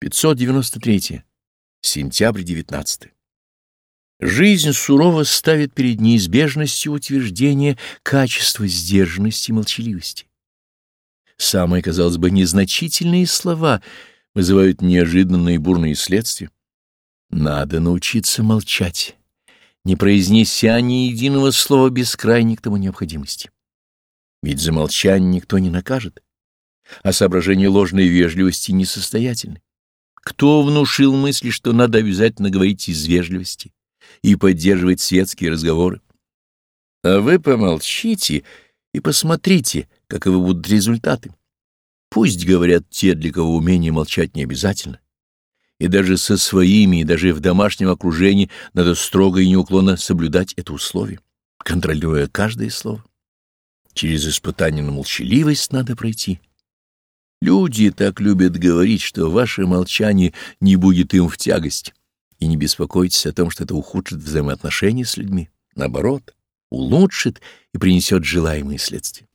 593. Сентябрь 19. Жизнь сурово ставит перед неизбежностью утверждения качества сдержанности и молчаливости. Самые, казалось бы, незначительные слова вызывают неожиданные бурные следствия. Надо научиться молчать, не произнеся ни единого слова без крайней к тому необходимости. Ведь за молчание никто не накажет, а соображения ложной вежливости несостоятельны. Кто внушил мысли, что надо обязательно говорить из вежливости и поддерживать светские разговоры? А вы помолчите и посмотрите, каковы будут результаты. Пусть говорят те, для кого умение молчать не обязательно. И даже со своими, и даже в домашнем окружении надо строго и неуклонно соблюдать это условие, контролируя каждое слово. Через испытание на молчаливость надо пройти. Люди так любят говорить, что ваше молчание не будет им в тягость, и не беспокойтесь о том, что это ухудшит взаимоотношения с людьми. Наоборот, улучшит и принесет желаемые следствия.